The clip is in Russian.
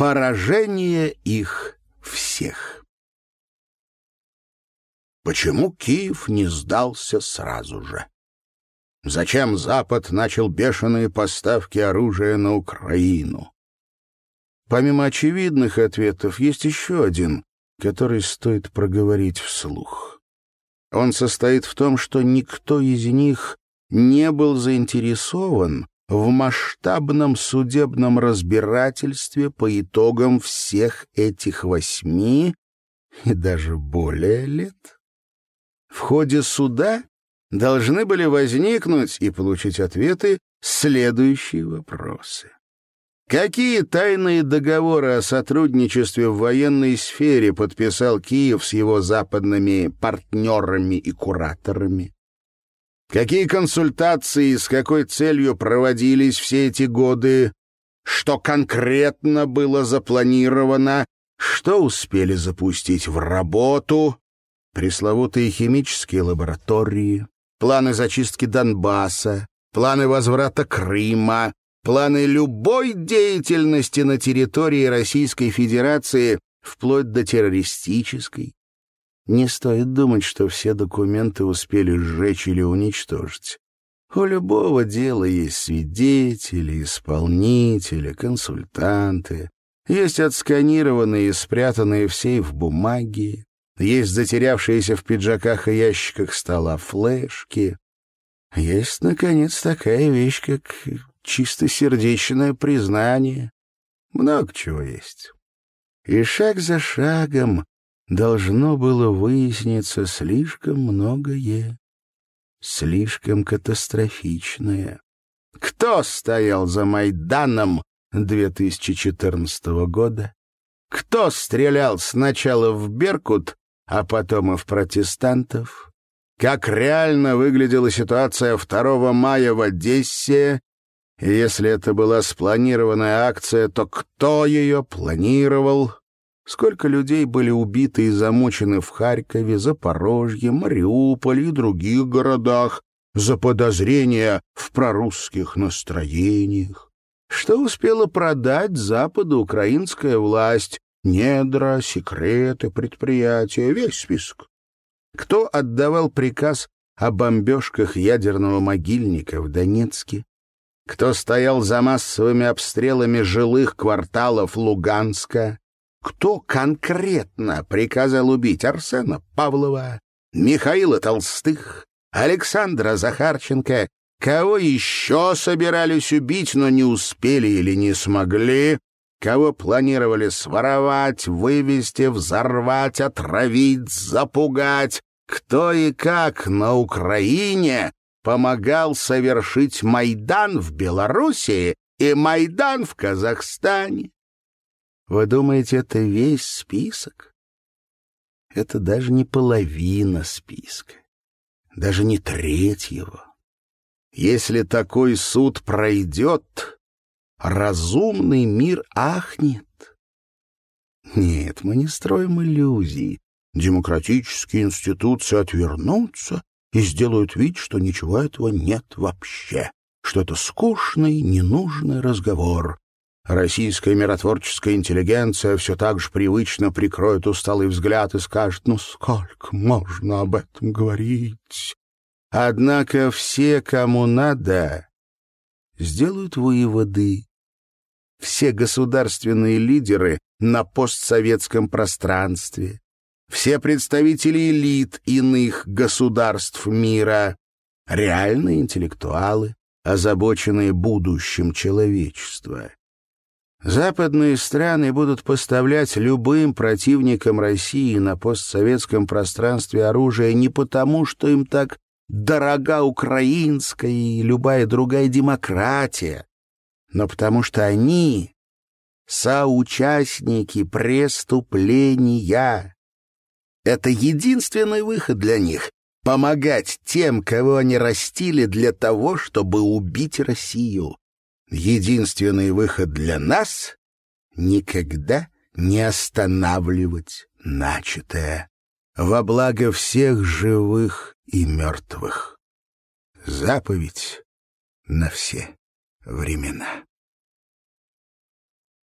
поражение их всех. Почему Киев не сдался сразу же? Зачем Запад начал бешеные поставки оружия на Украину? Помимо очевидных ответов, есть еще один, который стоит проговорить вслух. Он состоит в том, что никто из них не был заинтересован в масштабном судебном разбирательстве по итогам всех этих восьми и даже более лет. В ходе суда должны были возникнуть и получить ответы следующие вопросы. Какие тайные договоры о сотрудничестве в военной сфере подписал Киев с его западными партнерами и кураторами? Какие консультации и с какой целью проводились все эти годы? Что конкретно было запланировано? Что успели запустить в работу? Пресловутые химические лаборатории, планы зачистки Донбасса, планы возврата Крыма, планы любой деятельности на территории Российской Федерации, вплоть до террористической. Не стоит думать, что все документы успели сжечь или уничтожить. У любого дела есть свидетели, исполнители, консультанты. Есть отсканированные и спрятанные в сейф бумаги. Есть затерявшиеся в пиджаках и ящиках стола флешки. Есть, наконец, такая вещь, как чистосердечное признание. Много чего есть. И шаг за шагом должно было выясниться слишком многое, слишком катастрофичное. Кто стоял за Майданом 2014 года? Кто стрелял сначала в Беркут, а потом и в протестантов? Как реально выглядела ситуация 2 мая в Одессе? Если это была спланированная акция, то кто ее планировал? Сколько людей были убиты и замочены в Харькове, Запорожье, Мариуполе и других городах за подозрения в прорусских настроениях? Что успела продать Западу украинская власть? Недра, секреты, предприятия, весь список. Кто отдавал приказ о бомбежках ядерного могильника в Донецке? Кто стоял за массовыми обстрелами жилых кварталов Луганска? Кто конкретно приказал убить Арсена Павлова, Михаила Толстых, Александра Захарченко, кого еще собирались убить, но не успели или не смогли, кого планировали своровать, вывести, взорвать, отравить, запугать, кто и как на Украине помогал совершить Майдан в Белоруссии и Майдан в Казахстане. Вы думаете, это весь список? Это даже не половина списка, даже не треть его. Если такой суд пройдет, разумный мир ахнет. Нет, мы не строим иллюзий. Демократические институции отвернутся и сделают вид, что ничего этого нет вообще, что это скучный, ненужный разговор, Российская миротворческая интеллигенция все так же привычно прикроет усталый взгляд и скажет, ну сколько можно об этом говорить? Однако все, кому надо, сделают выводы. Все государственные лидеры на постсоветском пространстве, все представители элит иных государств мира, реальные интеллектуалы, озабоченные будущим человечества. Западные страны будут поставлять любым противникам России на постсоветском пространстве оружие не потому, что им так дорога украинская и любая другая демократия, но потому что они соучастники преступления. Это единственный выход для них — помогать тем, кого они растили для того, чтобы убить Россию. Единственный выход для нас — никогда не останавливать начатое во благо всех живых и мертвых. Заповедь на все времена.